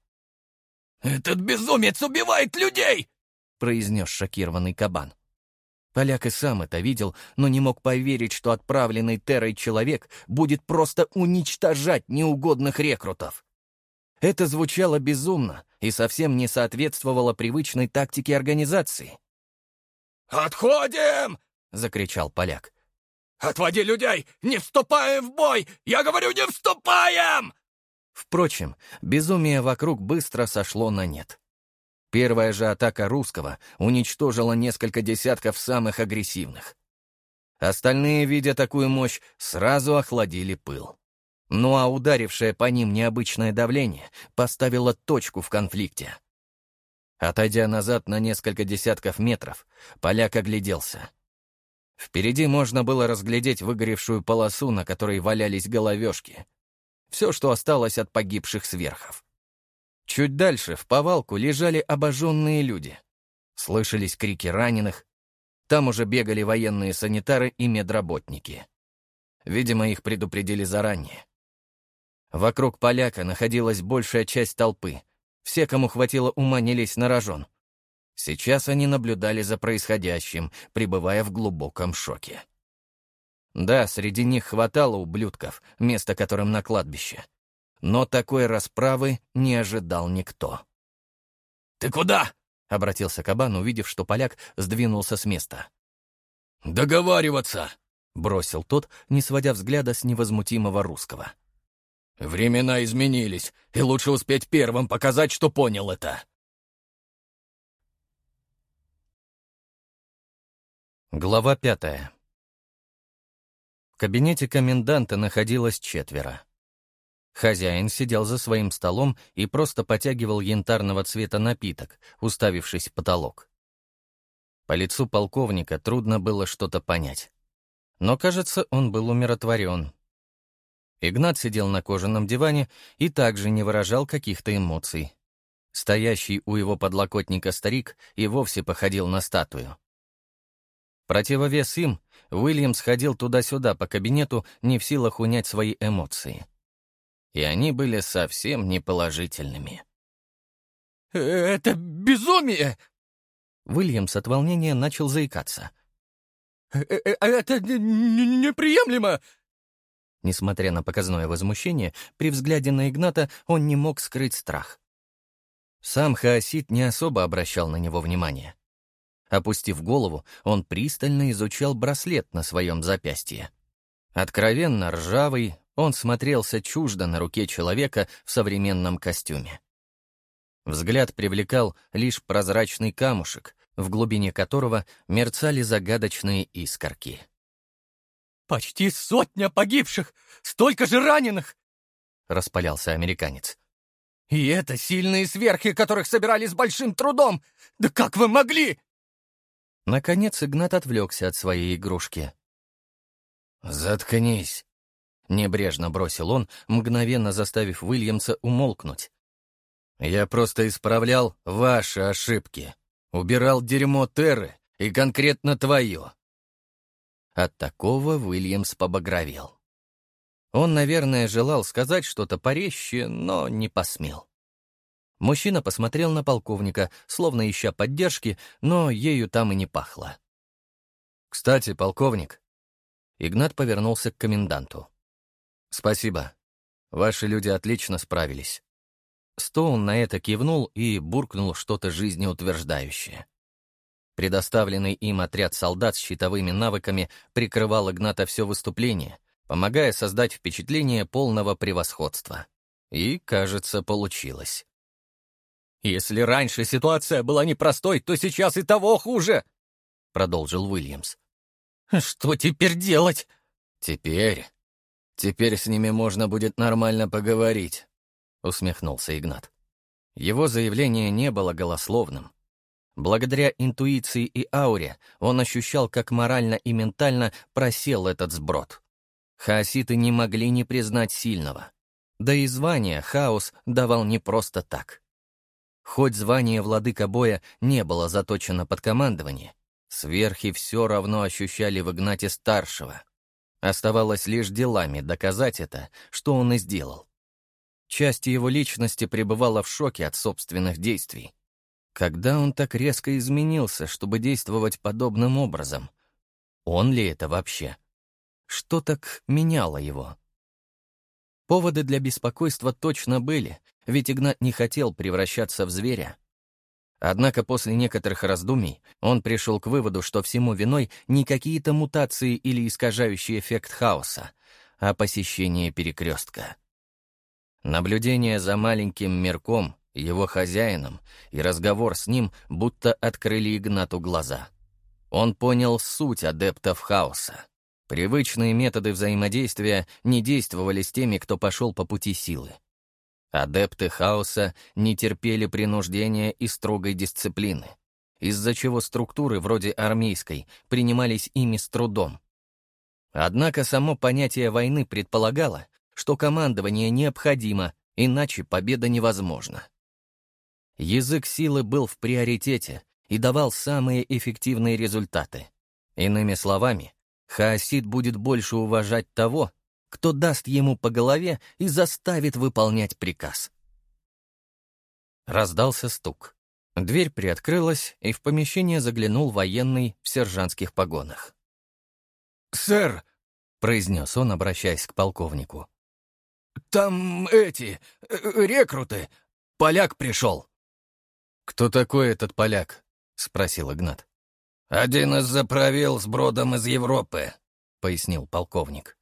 «Этот безумец убивает людей!» — произнес шокированный кабан. Поляк и сам это видел, но не мог поверить, что отправленный Террой человек будет просто уничтожать неугодных рекрутов. Это звучало безумно и совсем не соответствовало привычной тактике организации. «Отходим!» — закричал поляк. «Отводи людей! Не вступаем в бой! Я говорю, не вступаем!» Впрочем, безумие вокруг быстро сошло на нет. Первая же атака русского уничтожила несколько десятков самых агрессивных. Остальные, видя такую мощь, сразу охладили пыл. Ну а ударившее по ним необычное давление поставило точку в конфликте. Отойдя назад на несколько десятков метров, поляк огляделся. Впереди можно было разглядеть выгоревшую полосу, на которой валялись головешки — все, что осталось от погибших сверхов. Чуть дальше в повалку лежали обожженные люди. Слышались крики раненых. Там уже бегали военные санитары и медработники. Видимо, их предупредили заранее. Вокруг поляка находилась большая часть толпы. Все, кому хватило ума, не лезть на рожон. Сейчас они наблюдали за происходящим, пребывая в глубоком шоке. Да, среди них хватало ублюдков, место которым на кладбище. Но такой расправы не ожидал никто. «Ты куда?» — обратился кабан, увидев, что поляк сдвинулся с места. «Договариваться!» — бросил тот, не сводя взгляда с невозмутимого русского. «Времена изменились, и лучше успеть первым показать, что понял это». Глава пятая в кабинете коменданта находилось четверо. Хозяин сидел за своим столом и просто потягивал янтарного цвета напиток, уставившись в потолок. По лицу полковника трудно было что-то понять. Но, кажется, он был умиротворен. Игнат сидел на кожаном диване и также не выражал каких-то эмоций. Стоящий у его подлокотника старик и вовсе походил на статую. Противовес им Уильямс ходил туда-сюда по кабинету, не в силах унять свои эмоции. И они были совсем неположительными. «Это безумие!» Уильямс от волнения начал заикаться. «Э, э, э, «Это неприемлемо!» Несмотря на показное возмущение, при взгляде на Игната он не мог скрыть страх. Сам Хаосид не особо обращал на него внимание. Опустив голову, он пристально изучал браслет на своем запястье. Откровенно ржавый, он смотрелся чуждо на руке человека в современном костюме. Взгляд привлекал лишь прозрачный камушек, в глубине которого мерцали загадочные искорки. «Почти сотня погибших! Столько же раненых!» — распалялся американец. «И это сильные сверхи, которых собирали с большим трудом! Да как вы могли?» Наконец Игнат отвлекся от своей игрушки. «Заткнись!» — небрежно бросил он, мгновенно заставив Уильямса умолкнуть. «Я просто исправлял ваши ошибки. Убирал дерьмо Терры и конкретно твое». От такого Уильямс побагровел. Он, наверное, желал сказать что-то порезче, но не посмел. Мужчина посмотрел на полковника, словно ища поддержки, но ею там и не пахло. «Кстати, полковник...» Игнат повернулся к коменданту. «Спасибо. Ваши люди отлично справились». Стоун на это кивнул и буркнул что-то жизнеутверждающее. Предоставленный им отряд солдат с щитовыми навыками прикрывал Игната все выступление, помогая создать впечатление полного превосходства. И, кажется, получилось. «Если раньше ситуация была непростой, то сейчас и того хуже!» — продолжил Уильямс. «Что теперь делать?» «Теперь... Теперь с ними можно будет нормально поговорить», — усмехнулся Игнат. Его заявление не было голословным. Благодаря интуиции и ауре он ощущал, как морально и ментально просел этот сброд. Хаоситы не могли не признать сильного. Да и звание хаос давал не просто так. Хоть звание владыка боя не было заточено под командование, сверхи все равно ощущали в Игнате старшего. Оставалось лишь делами доказать это, что он и сделал. Часть его личности пребывала в шоке от собственных действий. Когда он так резко изменился, чтобы действовать подобным образом? Он ли это вообще? Что так меняло его? Поводы для беспокойства точно были, ведь Игнат не хотел превращаться в зверя. Однако после некоторых раздумий он пришел к выводу, что всему виной не какие-то мутации или искажающий эффект хаоса, а посещение перекрестка. Наблюдение за маленьким мирком, его хозяином, и разговор с ним будто открыли Игнату глаза. Он понял суть адептов хаоса. Привычные методы взаимодействия не действовали с теми, кто пошел по пути силы. Адепты хаоса не терпели принуждения и строгой дисциплины, из-за чего структуры вроде армейской принимались ими с трудом. Однако само понятие войны предполагало, что командование необходимо, иначе победа невозможна. Язык силы был в приоритете и давал самые эффективные результаты. Иными словами, Хаосид будет больше уважать того, кто даст ему по голове и заставит выполнять приказ. Раздался стук. Дверь приоткрылась, и в помещение заглянул военный в сержантских погонах. «Сэр!» — произнес он, обращаясь к полковнику. «Там эти... Э, рекруты. Поляк пришел». «Кто такой этот поляк?» — спросил Игнат. «Один из заправил с бродом из Европы», — пояснил полковник.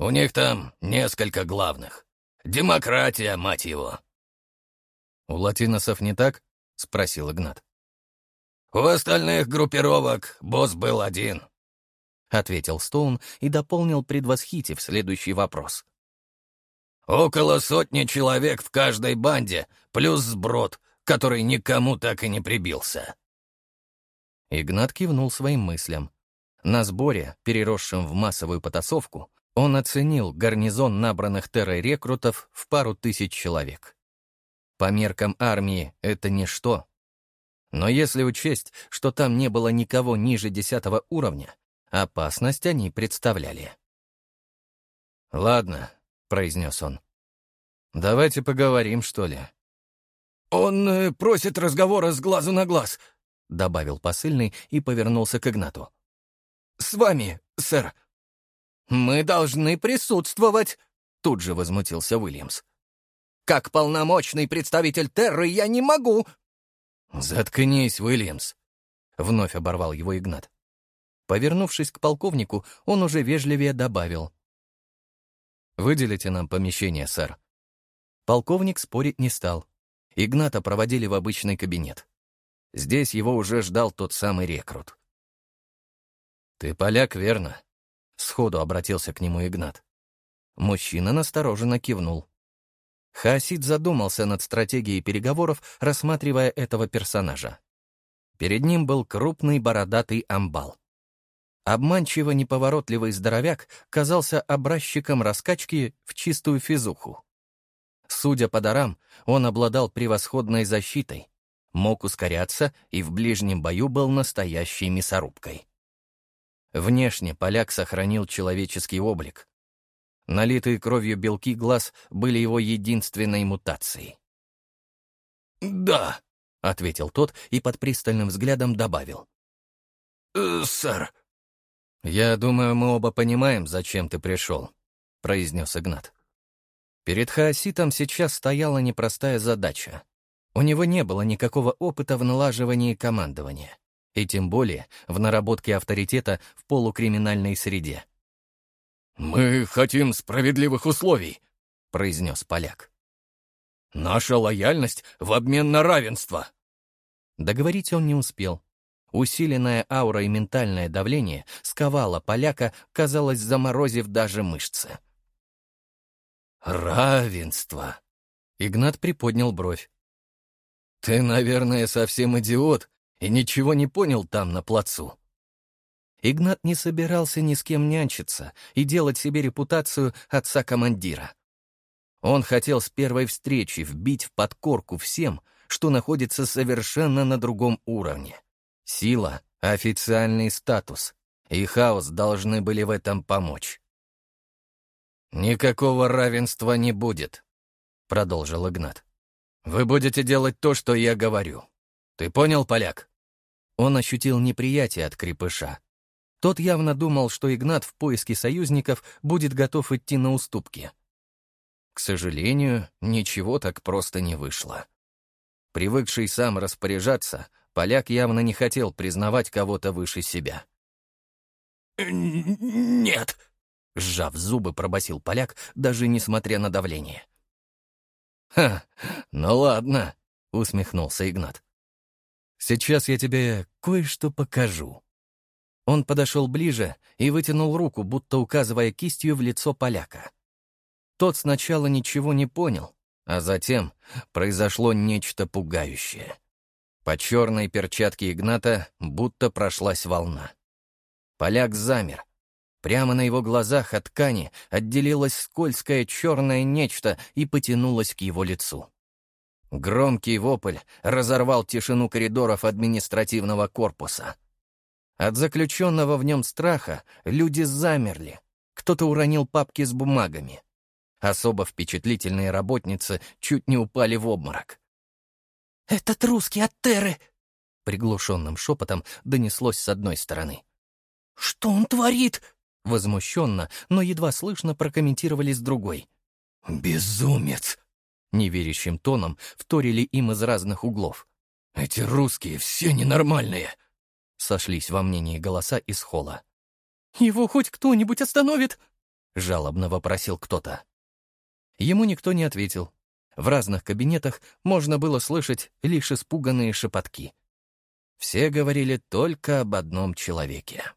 «У них там несколько главных. Демократия, мать его». «У латиносов не так?» — спросил Игнат. «У остальных группировок босс был один», — ответил Стоун и дополнил, предвосхитив следующий вопрос. «Около сотни человек в каждой банде, плюс сброд, который никому так и не прибился». Игнат кивнул своим мыслям. На сборе, переросшем в массовую потасовку, он оценил гарнизон набранных террорекрутов в пару тысяч человек. По меркам армии это ничто. Но если учесть, что там не было никого ниже десятого уровня, опасность они представляли. «Ладно», — произнес он. «Давайте поговорим, что ли». «Он э, просит разговора с глазу на глаз», — добавил посыльный и повернулся к Игнату. «С вами, сэр». «Мы должны присутствовать», — тут же возмутился Уильямс. «Как полномочный представитель Терры я не могу». «Заткнись, Уильямс», — вновь оборвал его Игнат. Повернувшись к полковнику, он уже вежливее добавил. «Выделите нам помещение, сэр». Полковник спорить не стал. Игната проводили в обычный кабинет. Здесь его уже ждал тот самый рекрут. «Ты поляк, верно?» — сходу обратился к нему Игнат. Мужчина настороженно кивнул. Хасид задумался над стратегией переговоров, рассматривая этого персонажа. Перед ним был крупный бородатый амбал. Обманчиво неповоротливый здоровяк казался образчиком раскачки в чистую физуху. Судя по дарам, он обладал превосходной защитой, мог ускоряться и в ближнем бою был настоящей мясорубкой. Внешне поляк сохранил человеческий облик. Налитые кровью белки глаз были его единственной мутацией. «Да», — ответил тот и под пристальным взглядом добавил. «Э, «Сэр». «Я думаю, мы оба понимаем, зачем ты пришел», — произнес Игнат. Перед Хаоситом сейчас стояла непростая задача. У него не было никакого опыта в налаживании командования, и тем более в наработке авторитета в полукриминальной среде. «Мы хотим справедливых условий», — произнес поляк. «Наша лояльность в обмен на равенство». Договорить он не успел. Усиленная аура и ментальное давление сковало поляка, казалось, заморозив даже мышцы. «Равенство!» Игнат приподнял бровь. «Ты, наверное, совсем идиот и ничего не понял там, на плацу». Игнат не собирался ни с кем нянчиться и делать себе репутацию отца-командира. Он хотел с первой встречи вбить в подкорку всем, что находится совершенно на другом уровне. Сила — официальный статус, и хаос должны были в этом помочь. «Никакого равенства не будет», — продолжил Игнат. «Вы будете делать то, что я говорю. Ты понял, поляк?» Он ощутил неприятие от крепыша. Тот явно думал, что Игнат в поиске союзников будет готов идти на уступки. К сожалению, ничего так просто не вышло. Привыкший сам распоряжаться, поляк явно не хотел признавать кого-то выше себя. «Нет», — сжав зубы, пробасил поляк, даже несмотря на давление. «Ха, ну ладно», — усмехнулся Игнат. «Сейчас я тебе кое-что покажу». Он подошел ближе и вытянул руку, будто указывая кистью в лицо поляка. Тот сначала ничего не понял, а затем произошло нечто пугающее. По черной перчатке Игната будто прошлась волна. Поляк замер. Прямо на его глазах от ткани отделилось скользкое черное нечто и потянулось к его лицу. Громкий вопль разорвал тишину коридоров административного корпуса. От заключенного в нем страха люди замерли. Кто-то уронил папки с бумагами. Особо впечатлительные работницы чуть не упали в обморок. «Этот русский от Терры!» Приглушенным шепотом донеслось с одной стороны. «Что он творит?» Возмущенно, но едва слышно прокомментировали с другой. «Безумец!» Неверящим тоном вторили им из разных углов. «Эти русские все ненормальные!» Сошлись во мнении голоса из холла. «Его хоть кто-нибудь остановит?» Жалобно вопросил кто-то. Ему никто не ответил. В разных кабинетах можно было слышать лишь испуганные шепотки. Все говорили только об одном человеке.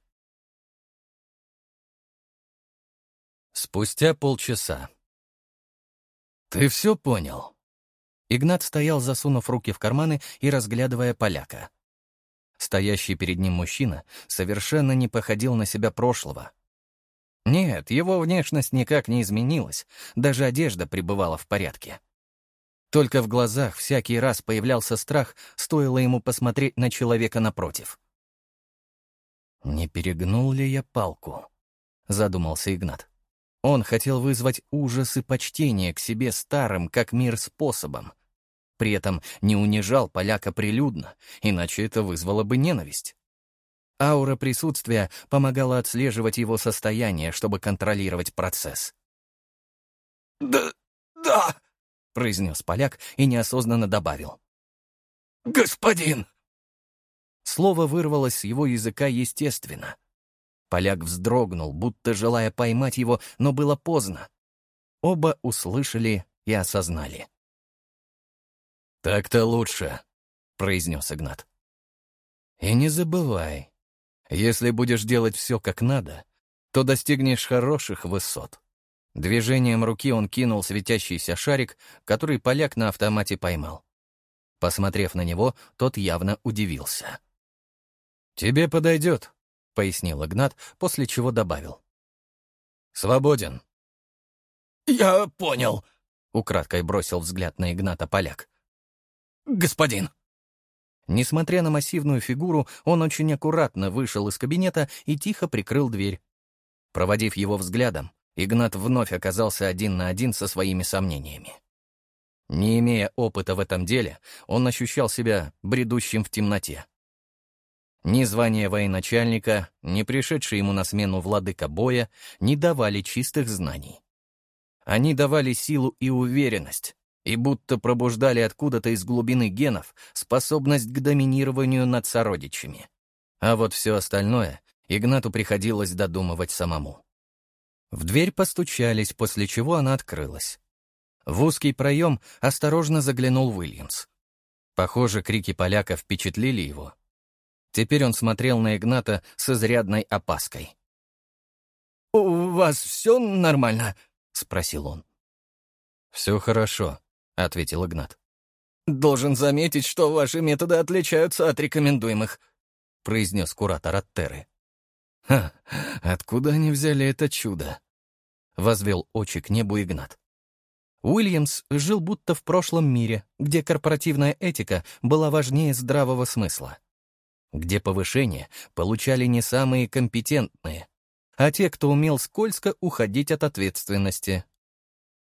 Спустя полчаса. «Ты все понял?» Игнат стоял, засунув руки в карманы и разглядывая поляка. Стоящий перед ним мужчина совершенно не походил на себя прошлого, нет, его внешность никак не изменилась, даже одежда пребывала в порядке. Только в глазах всякий раз появлялся страх, стоило ему посмотреть на человека напротив. «Не перегнул ли я палку?» — задумался Игнат. Он хотел вызвать ужас и почтение к себе старым, как мир, способом. При этом не унижал поляка прилюдно, иначе это вызвало бы ненависть. Аура присутствия помогала отслеживать его состояние, чтобы контролировать процесс. «Да, да», — произнес поляк и неосознанно добавил. «Господин!» Слово вырвалось с его языка естественно. Поляк вздрогнул, будто желая поймать его, но было поздно. Оба услышали и осознали. «Так-то лучше», — произнес Игнат. «И не забывай, если будешь делать все как надо, то достигнешь хороших высот. Движением руки он кинул светящийся шарик, который поляк на автомате поймал. Посмотрев на него, тот явно удивился. «Тебе подойдет», — пояснил Игнат, после чего добавил. «Свободен». «Я понял», — украдкой бросил взгляд на Игната поляк. «Господин». Несмотря на массивную фигуру, он очень аккуратно вышел из кабинета и тихо прикрыл дверь. Проводив его взглядом, Игнат вновь оказался один на один со своими сомнениями. Не имея опыта в этом деле, он ощущал себя бредущим в темноте. Ни звание военачальника, ни пришедший ему на смену владыка боя не давали чистых знаний. Они давали силу и уверенность, и будто пробуждали откуда-то из глубины генов способность к доминированию над сородичами. А вот все остальное Игнату приходилось додумывать самому. В дверь постучались, после чего она открылась. В узкий проем осторожно заглянул Уильямс. Похоже, крики поляка впечатлили его. Теперь он смотрел на Игната с изрядной опаской. «У вас все нормально?» — спросил он. «Все хорошо», — ответил Игнат. «Должен заметить, что ваши методы отличаются от рекомендуемых», — произнес куратор от Терры. «Ха, откуда они взяли это чудо?» — возвел очи к небу Игнат. Уильямс жил будто в прошлом мире, где корпоративная этика была важнее здравого смысла. Где повышение получали не самые компетентные, а те, кто умел скользко уходить от ответственности.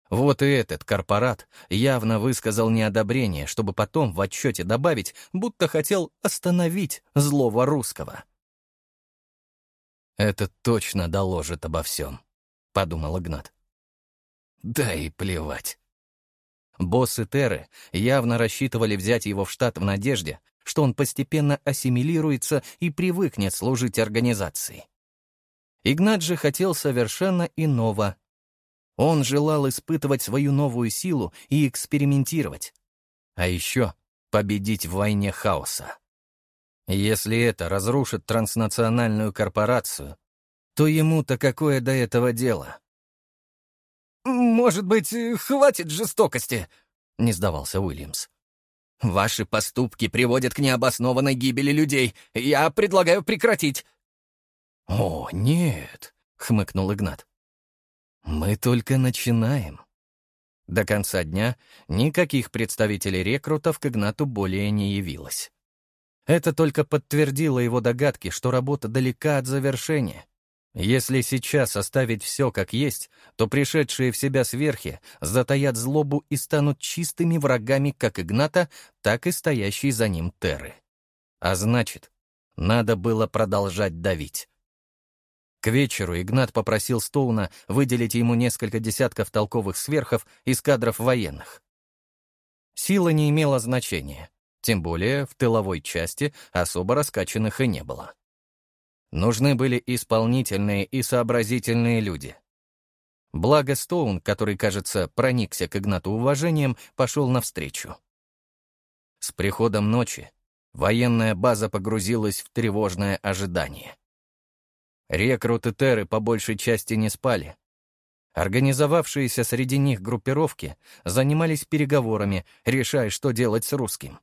Вот и этот корпорат явно высказал неодобрение, чтобы потом в отчете добавить, будто хотел остановить злого русского. «Это точно доложит обо всем», — подумал Игнат. Да и плевать. Боссы Терры явно рассчитывали взять его в штат в надежде, что он постепенно ассимилируется и привыкнет служить организации. Игнат же хотел совершенно иного. Он желал испытывать свою новую силу и экспериментировать. А еще победить в войне хаоса. Если это разрушит транснациональную корпорацию, то ему-то какое до этого дело? «Может быть, хватит жестокости?» — не сдавался Уильямс. «Ваши поступки приводят к необоснованной гибели людей. Я предлагаю прекратить». «О, нет», — хмыкнул Игнат. «Мы только начинаем». До конца дня никаких представителей рекрутов к Игнату более не явилось. Это только подтвердило его догадки, что работа далека от завершения. Если сейчас оставить все как есть, то пришедшие в себя сверхи затаят злобу и станут чистыми врагами как Игната, так и стоящей за ним Терры. А значит, надо было продолжать давить. К вечеру Игнат попросил Стоуна выделить ему несколько десятков толковых сверхов из кадров военных. Сила не имела значения, тем более в тыловой части особо раскачанных и не было. Нужны были исполнительные и сообразительные люди. Благо Стоун, который, кажется, проникся к Игнату уважением, пошел навстречу. С приходом ночи военная база погрузилась в тревожное ожидание. Рекруты Терры по большей части не спали. Организовавшиеся среди них группировки занимались переговорами, решая, что делать с русским.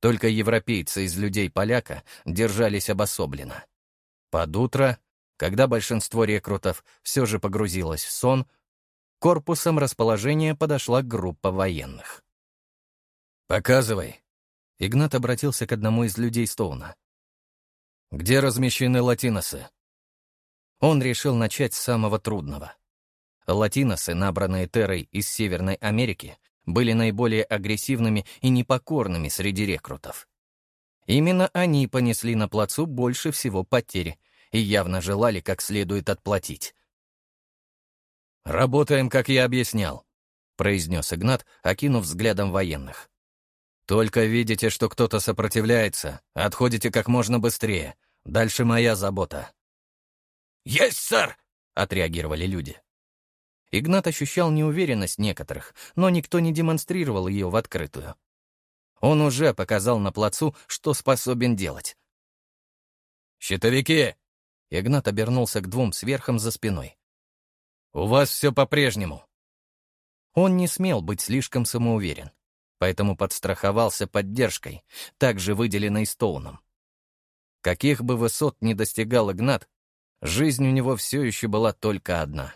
Только европейцы из людей поляка держались обособленно. Под утро, когда большинство рекрутов все же погрузилось в сон, корпусом расположения подошла группа военных. «Показывай», — Игнат обратился к одному из людей Стоуна. «Где размещены латиносы?» Он решил начать с самого трудного. Латиносы, набранные Террой из Северной Америки, были наиболее агрессивными и непокорными среди рекрутов. Именно они понесли на плацу больше всего потерь и явно желали как следует отплатить. «Работаем, как я объяснял», — произнес Игнат, окинув взглядом военных. «Только видите, что кто-то сопротивляется, отходите как можно быстрее. Дальше моя забота». «Есть, сэр!» — отреагировали люди. Игнат ощущал неуверенность некоторых, но никто не демонстрировал ее в открытую. Он уже показал на плацу, что способен делать. «Щитовики!» Игнат обернулся к двум сверхам за спиной. «У вас все по-прежнему». Он не смел быть слишком самоуверен, поэтому подстраховался поддержкой, также выделенной Стоуном. Каких бы высот ни достигал Игнат, жизнь у него все еще была только одна.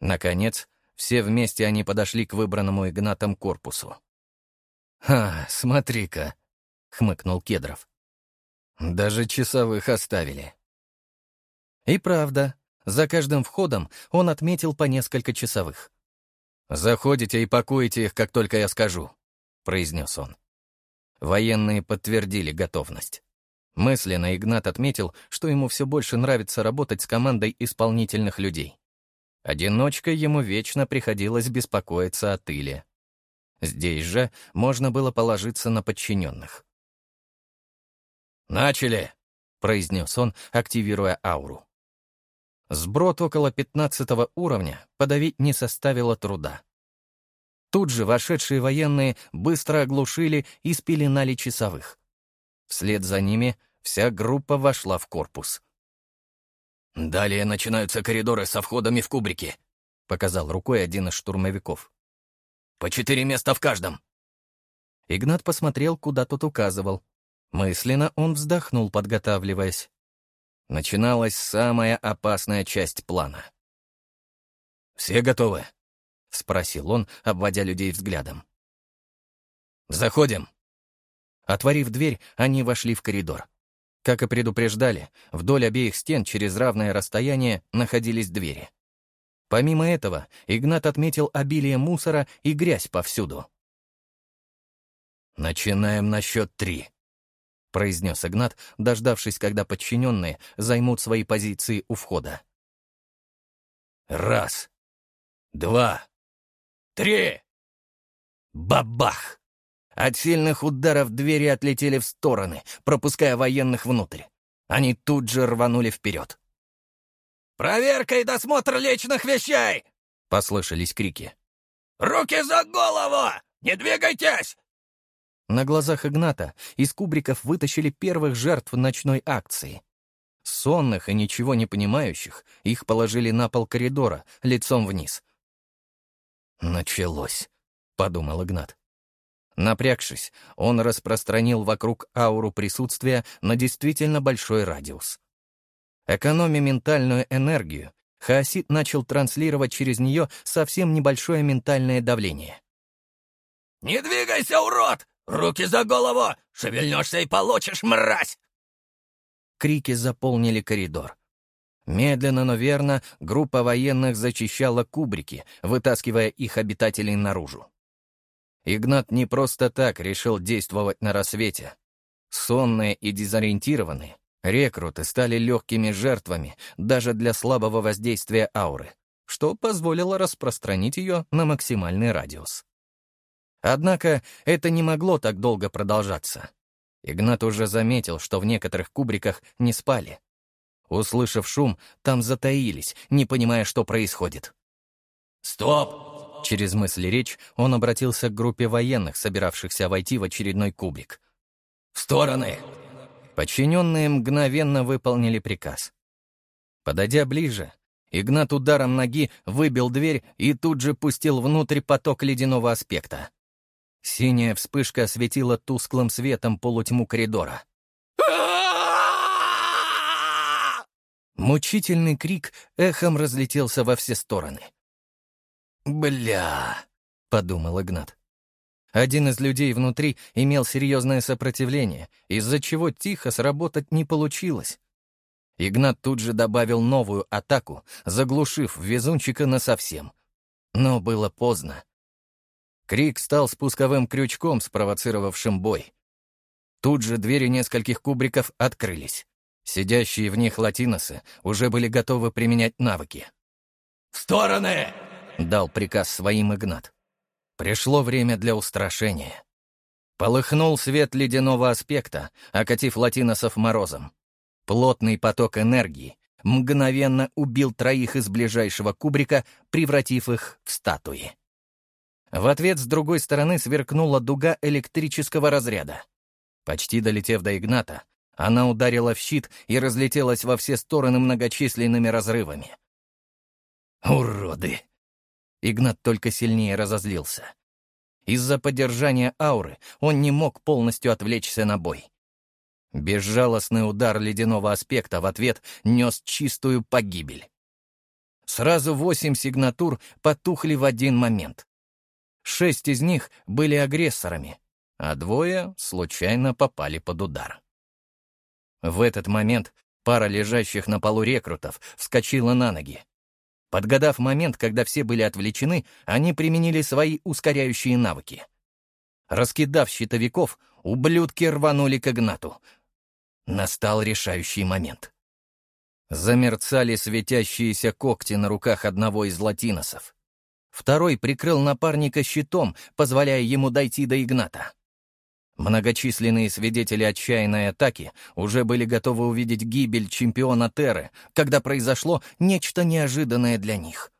Наконец, все вместе они подошли к выбранному Игнатом корпусу. «Ха, смотри-ка», — хмыкнул Кедров. «Даже часовых оставили». И правда, за каждым входом он отметил по несколько часовых. «Заходите и пакуете их, как только я скажу», — произнес он. Военные подтвердили готовность. Мысленно Игнат отметил, что ему все больше нравится работать с командой исполнительных людей. Одиночкой ему вечно приходилось беспокоиться о тыле. Здесь же можно было положиться на подчиненных. «Начали!» — произнес он, активируя ауру. Сброд около пятнадцатого уровня подавить не составило труда. Тут же вошедшие военные быстро оглушили и спеленали часовых. Вслед за ними вся группа вошла в корпус. «Далее начинаются коридоры со входами в кубрики», — показал рукой один из штурмовиков. «По четыре места в каждом». Игнат посмотрел, куда тот указывал. Мысленно он вздохнул, подготавливаясь. Начиналась самая опасная часть плана. «Все готовы?» — спросил он, обводя людей взглядом. «Заходим». Отворив дверь, они вошли в коридор. Как и предупреждали, вдоль обеих стен через равное расстояние находились двери. Помимо этого, Игнат отметил обилие мусора и грязь повсюду. «Начинаем на счет три», — произнес Игнат, дождавшись, когда подчиненные займут свои позиции у входа. «Раз, два, три!» Бабах! От сильных ударов двери отлетели в стороны, пропуская военных внутрь. Они тут же рванули вперед. «Проверка и досмотр личных вещей!» — послышались крики. «Руки за голову! Не двигайтесь!» На глазах Игната из кубриков вытащили первых жертв ночной акции. Сонных и ничего не понимающих их положили на пол коридора, лицом вниз. «Началось», — подумал Игнат. Напрягшись, он распространил вокруг ауру присутствия на действительно большой радиус. Экономя ментальную энергию, Хаосит начал транслировать через нее совсем небольшое ментальное давление. «Не двигайся, урод! Руки за голову! Шевельнешься и получишь, мразь!» Крики заполнили коридор. Медленно, но верно, группа военных зачищала кубрики, вытаскивая их обитателей наружу. Игнат не просто так решил действовать на рассвете. Сонные и дезориентированные, рекруты стали легкими жертвами даже для слабого воздействия ауры, что позволило распространить ее на максимальный радиус. Однако это не могло так долго продолжаться. Игнат уже заметил, что в некоторых кубриках не спали. Услышав шум, там затаились, не понимая, что происходит. «Стоп!» Через мысли речь он обратился к группе военных, собиравшихся войти в очередной кубрик. «В стороны!» Подчиненные мгновенно выполнили приказ. Подойдя ближе, Игнат ударом ноги выбил дверь и тут же пустил внутрь поток ледяного аспекта. Синяя вспышка осветила тусклым светом полутьму коридора. Мучительный крик эхом разлетелся во все стороны. «Бля!» — подумал Игнат. Один из людей внутри имел серьезное сопротивление, из-за чего тихо сработать не получилось. Игнат тут же добавил новую атаку, заглушив везунчика насовсем. Но было поздно. Крик стал спусковым крючком, спровоцировавшим бой. Тут же двери нескольких кубриков открылись. Сидящие в них латиносы уже были готовы применять навыки. «В стороны!» — дал приказ своим Игнат. Пришло время для устрашения. Полыхнул свет ледяного аспекта, окатив латиносов морозом. Плотный поток энергии мгновенно убил троих из ближайшего кубрика, превратив их в статуи. В ответ с другой стороны сверкнула дуга электрического разряда. Почти долетев до Игната, она ударила в щит и разлетелась во все стороны многочисленными разрывами. «Уроды!» Игнат только сильнее разозлился. Из-за поддержания ауры он не мог полностью отвлечься на бой. Безжалостный удар ледяного аспекта в ответ нес чистую погибель. Сразу восемь сигнатур потухли в один момент. Шесть из них были агрессорами, а двое случайно попали под удар. В этот момент пара лежащих на полу рекрутов вскочила на ноги. Подгадав момент, когда все были отвлечены, они применили свои ускоряющие навыки. Раскидав щитовиков, ублюдки рванули к Игнату. Настал решающий момент. Замерцали светящиеся когти на руках одного из латиносов. Второй прикрыл напарника щитом, позволяя ему дойти до Игната. Многочисленные свидетели отчаянной атаки уже были готовы увидеть гибель чемпиона Терры, когда произошло нечто неожиданное для них.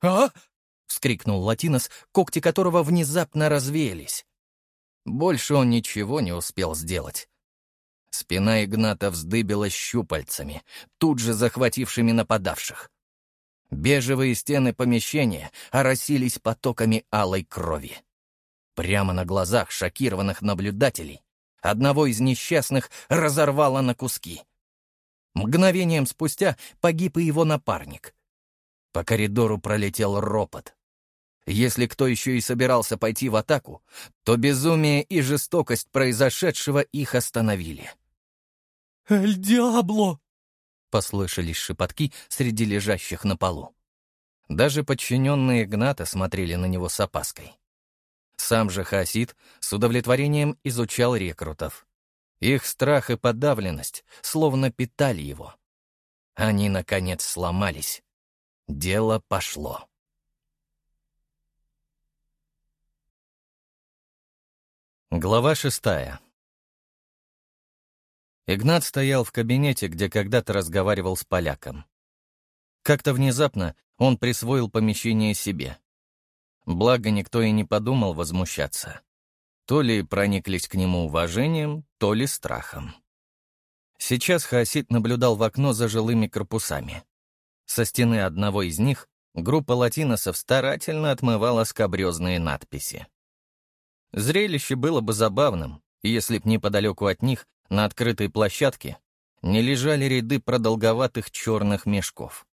«А?» — вскрикнул Латинос, когти которого внезапно развеялись. Больше он ничего не успел сделать. Спина Игната вздыбилась щупальцами, тут же захватившими нападавших. Бежевые стены помещения оросились потоками алой крови. Прямо на глазах шокированных наблюдателей одного из несчастных разорвало на куски. Мгновением спустя погиб и его напарник. По коридору пролетел ропот. Если кто еще и собирался пойти в атаку, то безумие и жестокость произошедшего их остановили. «Эль Диабло!» — послышались шепотки среди лежащих на полу. Даже подчиненные Гната смотрели на него с опаской. Сам же Хасид с удовлетворением изучал рекрутов. Их страх и подавленность словно питали его. Они, наконец, сломались. Дело пошло. Глава шестая. Игнат стоял в кабинете, где когда-то разговаривал с поляком. Как-то внезапно он присвоил помещение себе. Благо, никто и не подумал возмущаться. То ли прониклись к нему уважением, то ли страхом. Сейчас Хаосит наблюдал в окно за жилыми корпусами. Со стены одного из них группа латиносов старательно отмывала скобрезные надписи. Зрелище было бы забавным, если б неподалеку от них, на открытой площадке, не лежали ряды продолговатых черных мешков.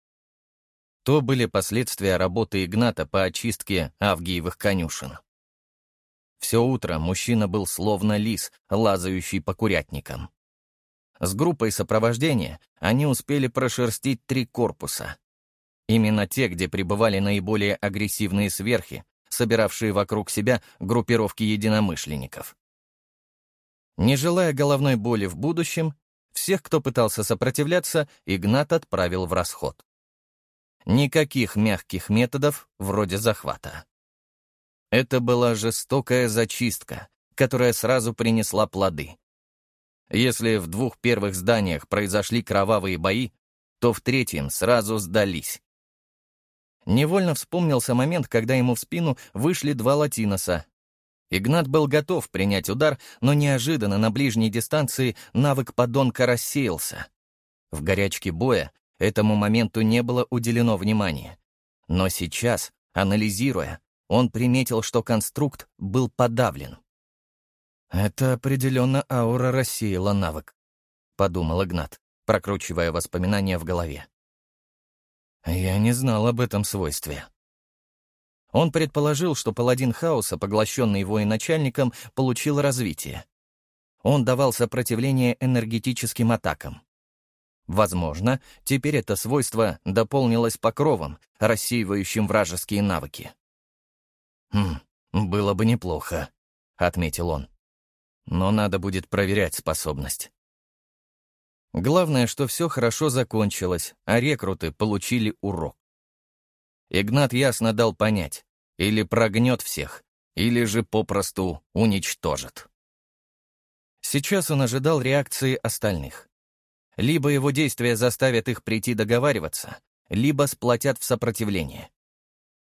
То были последствия работы Игната по очистке авгиевых конюшен. Все утро мужчина был словно лис, лазающий по курятникам. С группой сопровождения они успели прошерстить три корпуса. Именно те, где пребывали наиболее агрессивные сверхи, собиравшие вокруг себя группировки единомышленников. Не желая головной боли в будущем, всех, кто пытался сопротивляться, Игнат отправил в расход. Никаких мягких методов вроде захвата. Это была жестокая зачистка, которая сразу принесла плоды. Если в двух первых зданиях произошли кровавые бои, то в третьем сразу сдались. Невольно вспомнился момент, когда ему в спину вышли два латиноса. Игнат был готов принять удар, но неожиданно на ближней дистанции навык подонка рассеялся. В горячке боя Этому моменту не было уделено внимания. Но сейчас, анализируя, он приметил, что конструкт был подавлен. «Это определенно аура рассеяла навык», — подумал Игнат, прокручивая воспоминания в голове. «Я не знал об этом свойстве». Он предположил, что паладин хаоса, поглощенный военачальником, получил развитие. Он давал сопротивление энергетическим атакам. Возможно, теперь это свойство дополнилось покровом, рассеивающим вражеские навыки. «Хм, было бы неплохо», — отметил он. «Но надо будет проверять способность». Главное, что все хорошо закончилось, а рекруты получили урок. Игнат ясно дал понять, или прогнет всех, или же попросту уничтожит. Сейчас он ожидал реакции остальных. Либо его действия заставят их прийти договариваться, либо сплотят в сопротивление.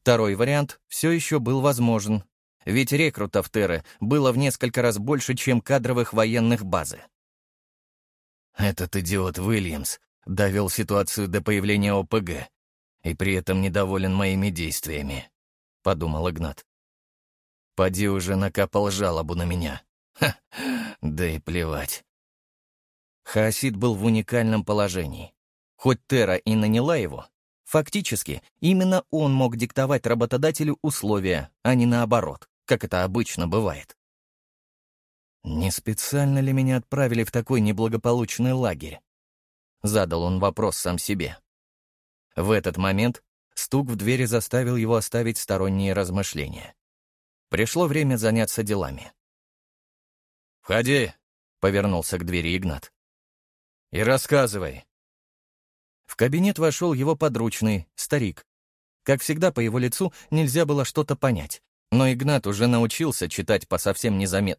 Второй вариант все еще был возможен, ведь рекрутов Терры было в несколько раз больше, чем кадровых военных базы. Этот идиот Уильямс довел ситуацию до появления ОПГ и при этом недоволен моими действиями, — подумал Игнат. Поди уже накапал жалобу на меня. Ха, да и плевать. Хаосид был в уникальном положении. Хоть Тера и наняла его, фактически именно он мог диктовать работодателю условия, а не наоборот, как это обычно бывает. «Не специально ли меня отправили в такой неблагополучный лагерь?» Задал он вопрос сам себе. В этот момент стук в двери заставил его оставить сторонние размышления. Пришло время заняться делами. «Входи», — повернулся к двери Игнат. «И рассказывай». В кабинет вошел его подручный, старик. Как всегда, по его лицу нельзя было что-то понять, но Игнат уже научился читать по совсем незамет...